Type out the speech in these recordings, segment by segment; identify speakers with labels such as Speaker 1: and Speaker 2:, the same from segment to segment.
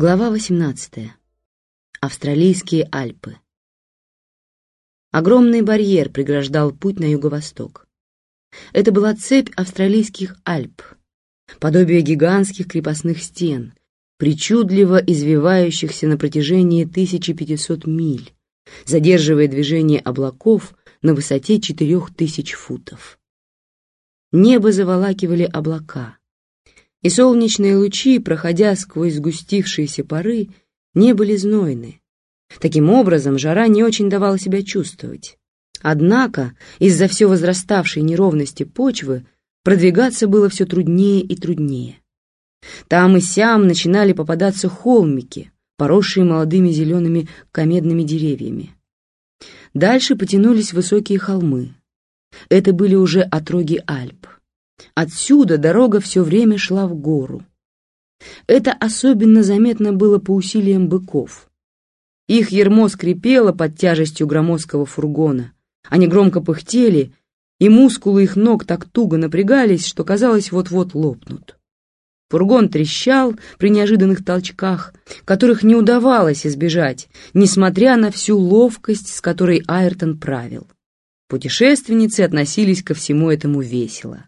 Speaker 1: Глава 18. Австралийские Альпы. Огромный барьер преграждал путь на юго-восток. Это была цепь австралийских Альп, подобие гигантских крепостных стен, причудливо извивающихся на протяжении 1500 миль, задерживая движение облаков на высоте 4000 футов. Небо заволакивали облака, и солнечные лучи, проходя сквозь сгустившиеся пары, не были знойны. Таким образом, жара не очень давала себя чувствовать. Однако, из-за все возраставшей неровности почвы, продвигаться было все труднее и труднее. Там и сям начинали попадаться холмики, поросшие молодыми зелеными комедными деревьями. Дальше потянулись высокие холмы. Это были уже отроги Альп. Отсюда дорога все время шла в гору. Это особенно заметно было по усилиям быков. Их ермо скрипело под тяжестью громоздкого фургона. Они громко пыхтели, и мускулы их ног так туго напрягались, что казалось, вот-вот лопнут. Фургон трещал при неожиданных толчках, которых не удавалось избежать, несмотря на всю ловкость, с которой Айртон правил. Путешественницы относились ко всему этому весело.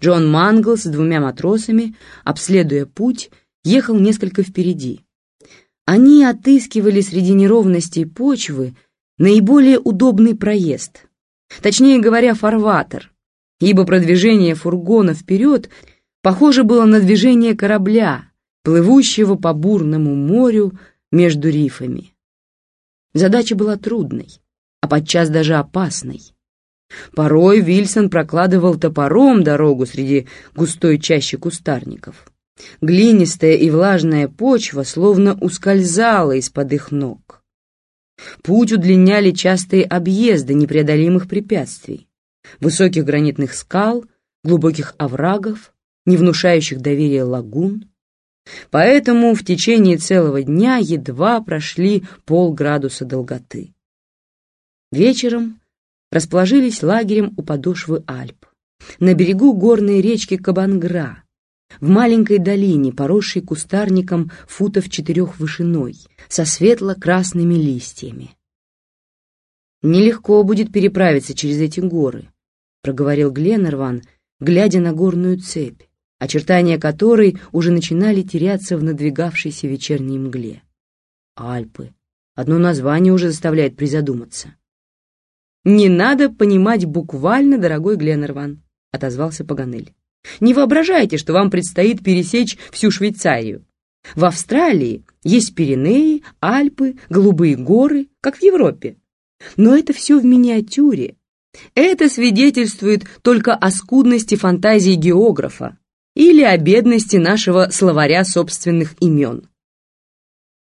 Speaker 1: Джон Мангл с двумя матросами, обследуя путь, ехал несколько впереди. Они отыскивали среди неровностей почвы наиболее удобный проезд, точнее говоря, фарватер, ибо продвижение фургона вперед похоже было на движение корабля, плывущего по бурному морю между рифами. Задача была трудной, а подчас даже опасной. Порой Вильсон прокладывал топором дорогу среди густой чащи кустарников. Глинистая и влажная почва словно ускользала из-под их ног. Путь удлиняли частые объезды непреодолимых препятствий, высоких гранитных скал, глубоких оврагов, не внушающих доверия лагун. Поэтому в течение целого дня едва прошли полградуса долготы. Вечером расположились лагерем у подошвы Альп, на берегу горной речки Кабангра, в маленькой долине, поросшей кустарником футов четырех вышиной, со светло-красными листьями. «Нелегко будет переправиться через эти горы», — проговорил Гленнерван, глядя на горную цепь, очертания которой уже начинали теряться в надвигавшейся вечерней мгле. Альпы. Одно название уже заставляет призадуматься. «Не надо понимать буквально, дорогой Гленнерван», — отозвался Паганель. «Не воображайте, что вам предстоит пересечь всю Швейцарию. В Австралии есть Пиренеи, Альпы, Голубые горы, как в Европе. Но это все в миниатюре. Это свидетельствует только о скудности фантазии географа или о бедности нашего словаря собственных имен.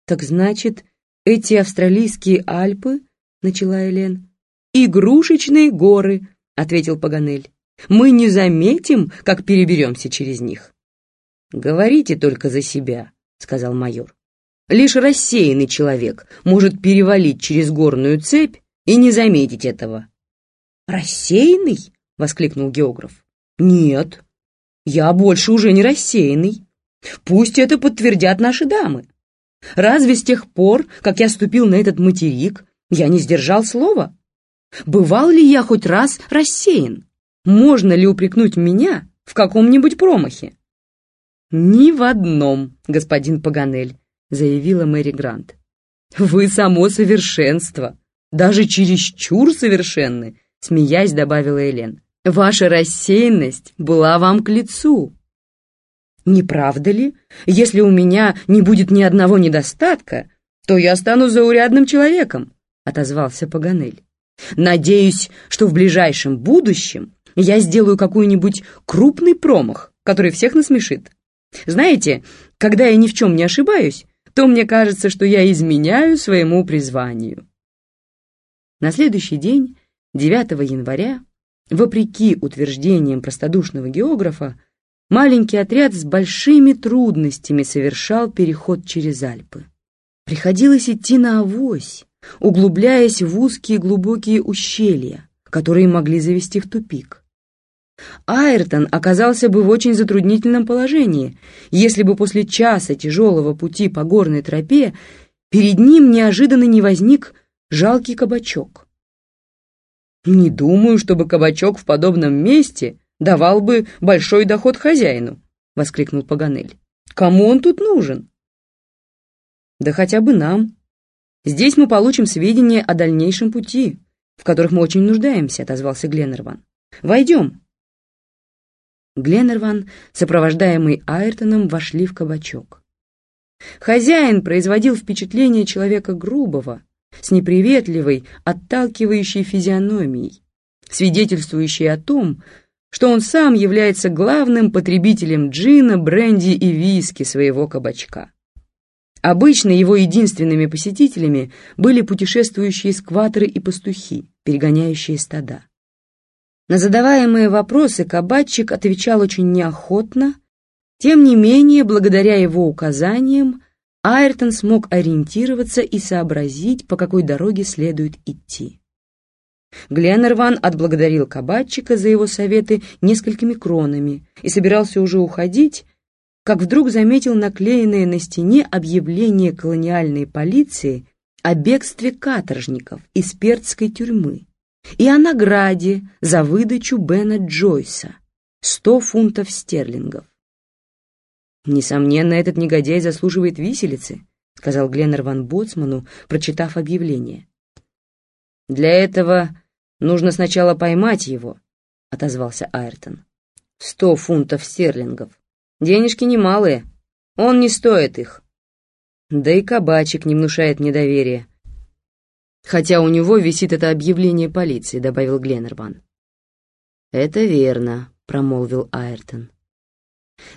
Speaker 1: «Так значит, эти австралийские Альпы, — начала Элен, «Игрушечные горы», — ответил Паганель. «Мы не заметим, как переберемся через них». «Говорите только за себя», — сказал майор. «Лишь рассеянный человек может перевалить через горную цепь и не заметить этого». «Рассеянный?» — воскликнул географ. «Нет, я больше уже не рассеянный. Пусть это подтвердят наши дамы. Разве с тех пор, как я ступил на этот материк, я не сдержал слова?» Бывал ли я хоть раз рассеян? Можно ли упрекнуть меня в каком-нибудь промахе? «Ни в одном, господин Паганель», — заявила Мэри Грант. «Вы само совершенство, даже чересчур совершенны», — смеясь добавила Элен. «Ваша рассеянность была вам к лицу». «Не правда ли? Если у меня не будет ни одного недостатка, то я стану заурядным человеком», — отозвался Паганель. Надеюсь, что в ближайшем будущем я сделаю какой-нибудь крупный промах, который всех насмешит. Знаете, когда я ни в чем не ошибаюсь, то мне кажется, что я изменяю своему призванию. На следующий день, 9 января, вопреки утверждениям простодушного географа, маленький отряд с большими трудностями совершал переход через Альпы. Приходилось идти на авось, углубляясь в узкие глубокие ущелья, которые могли завести в тупик. Айртон оказался бы в очень затруднительном положении, если бы после часа тяжелого пути по горной тропе перед ним неожиданно не возник жалкий кабачок. «Не думаю, чтобы кабачок в подобном месте давал бы большой доход хозяину», — воскликнул Паганель. «Кому он тут нужен?» «Да хотя бы нам. Здесь мы получим сведения о дальнейшем пути, в которых мы очень нуждаемся», — отозвался Гленнерван. «Войдем». Гленнерван, сопровождаемый Айртоном, вошли в кабачок. Хозяин производил впечатление человека грубого, с неприветливой, отталкивающей физиономией, свидетельствующей о том, что он сам является главным потребителем джина, бренди и виски своего кабачка. Обычно его единственными посетителями были путешествующие скваторы и пастухи, перегоняющие стада. На задаваемые вопросы кабачик отвечал очень неохотно, тем не менее, благодаря его указаниям, Айртон смог ориентироваться и сообразить, по какой дороге следует идти. Гленнерван отблагодарил кабачика за его советы несколькими кронами и собирался уже уходить, как вдруг заметил наклеенное на стене объявление колониальной полиции о бегстве каторжников из перцкой тюрьмы и о награде за выдачу Бена Джойса — 100 фунтов стерлингов. «Несомненно, этот негодяй заслуживает виселицы», — сказал Гленнер ван Боцману, прочитав объявление. «Для этого нужно сначала поймать его», — отозвался Айртон. «Сто фунтов стерлингов. Денежки немалые. Он не стоит их. Да и кабачик не внушает мне доверия. Хотя у него висит это объявление полиции, добавил Гленнерван. Это верно, промолвил Айртон.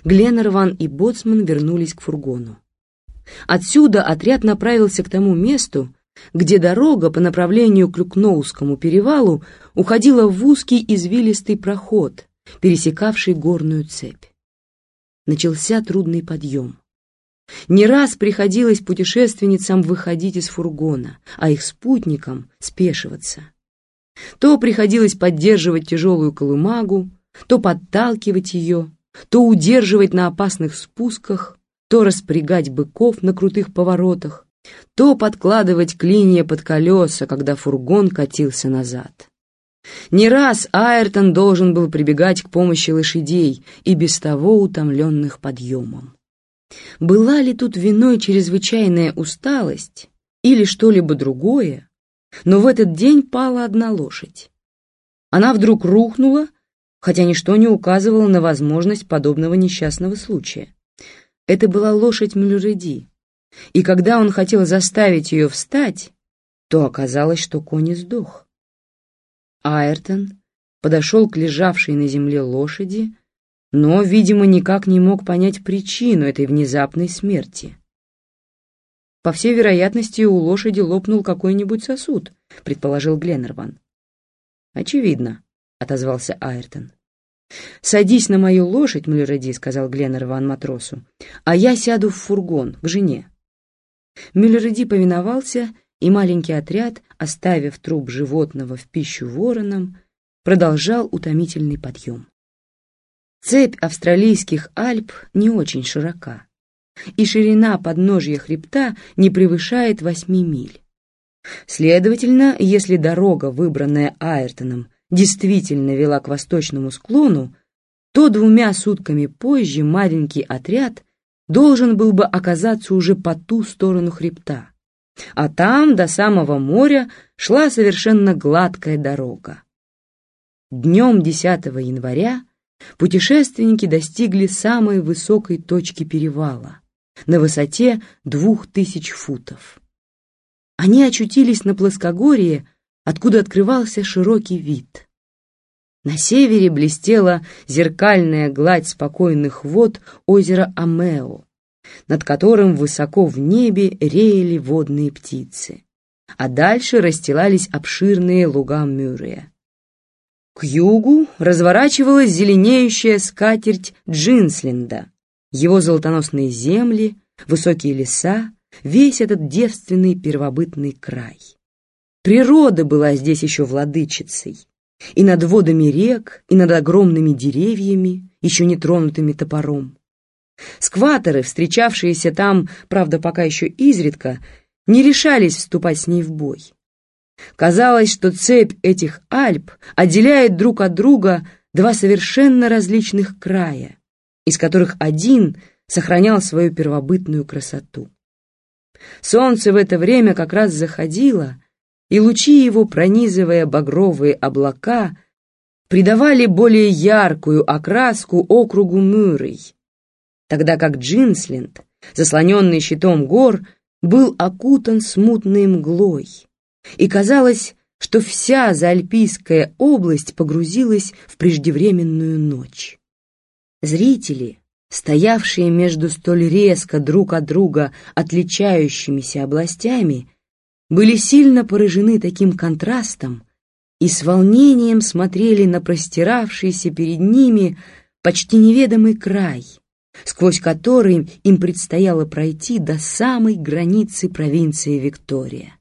Speaker 1: Гленнерван и Боцман вернулись к фургону. Отсюда отряд направился к тому месту, где дорога по направлению к Люкноускому перевалу уходила в узкий извилистый проход, пересекавший горную цепь. Начался трудный подъем. Не раз приходилось путешественницам выходить из фургона, а их спутникам спешиваться. То приходилось поддерживать тяжелую колымагу, то подталкивать ее, то удерживать на опасных спусках, то распрягать быков на крутых поворотах, то подкладывать клинья под колеса, когда фургон катился назад. Не раз Айртон должен был прибегать к помощи лошадей и без того утомленных подъемом. Была ли тут виной чрезвычайная усталость или что-либо другое, но в этот день пала одна лошадь. Она вдруг рухнула, хотя ничто не указывало на возможность подобного несчастного случая. Это была лошадь Мюллереди, и когда он хотел заставить ее встать, то оказалось, что конь сдох. Айртон подошел к лежавшей на земле лошади, но, видимо, никак не мог понять причину этой внезапной смерти. «По всей вероятности, у лошади лопнул какой-нибудь сосуд», — предположил Гленнерван. «Очевидно», — отозвался Айртон. «Садись на мою лошадь, Мюллеради», — сказал Гленнерван матросу, «а я сяду в фургон, к жене». Мюллеради повиновался, и маленький отряд, оставив труп животного в пищу воронам, продолжал утомительный подъем. Цепь австралийских Альп не очень широка, и ширина подножья хребта не превышает восьми миль. Следовательно, если дорога, выбранная Айртоном, действительно вела к восточному склону, то двумя сутками позже маленький отряд должен был бы оказаться уже по ту сторону хребта, а там до самого моря шла совершенно гладкая дорога. Днем 10 января путешественники достигли самой высокой точки перевала, на высоте двух тысяч футов. Они очутились на плоскогорье, откуда открывался широкий вид. На севере блестела зеркальная гладь спокойных вод озера Амео, над которым высоко в небе реяли водные птицы, а дальше расстилались обширные луга Мюррея. К югу разворачивалась зеленеющая скатерть Джинсленда, его золотоносные земли, высокие леса, весь этот девственный первобытный край. Природа была здесь еще владычицей, и над водами рек, и над огромными деревьями, еще не тронутыми топором. Скваторы, встречавшиеся там, правда, пока еще изредка, не решались вступать с ней в бой. Казалось, что цепь этих Альп отделяет друг от друга два совершенно различных края, из которых один сохранял свою первобытную красоту. Солнце в это время как раз заходило, и лучи его, пронизывая багровые облака, придавали более яркую окраску округу Мюррей, тогда как Джинсленд, заслоненный щитом гор, был окутан смутной мглой, и казалось, что вся Заальпийская область погрузилась в преждевременную ночь. Зрители, стоявшие между столь резко друг от друга отличающимися областями, были сильно поражены таким контрастом и с волнением смотрели на простиравшийся перед ними почти неведомый край, сквозь который им предстояло пройти до самой границы провинции Виктория.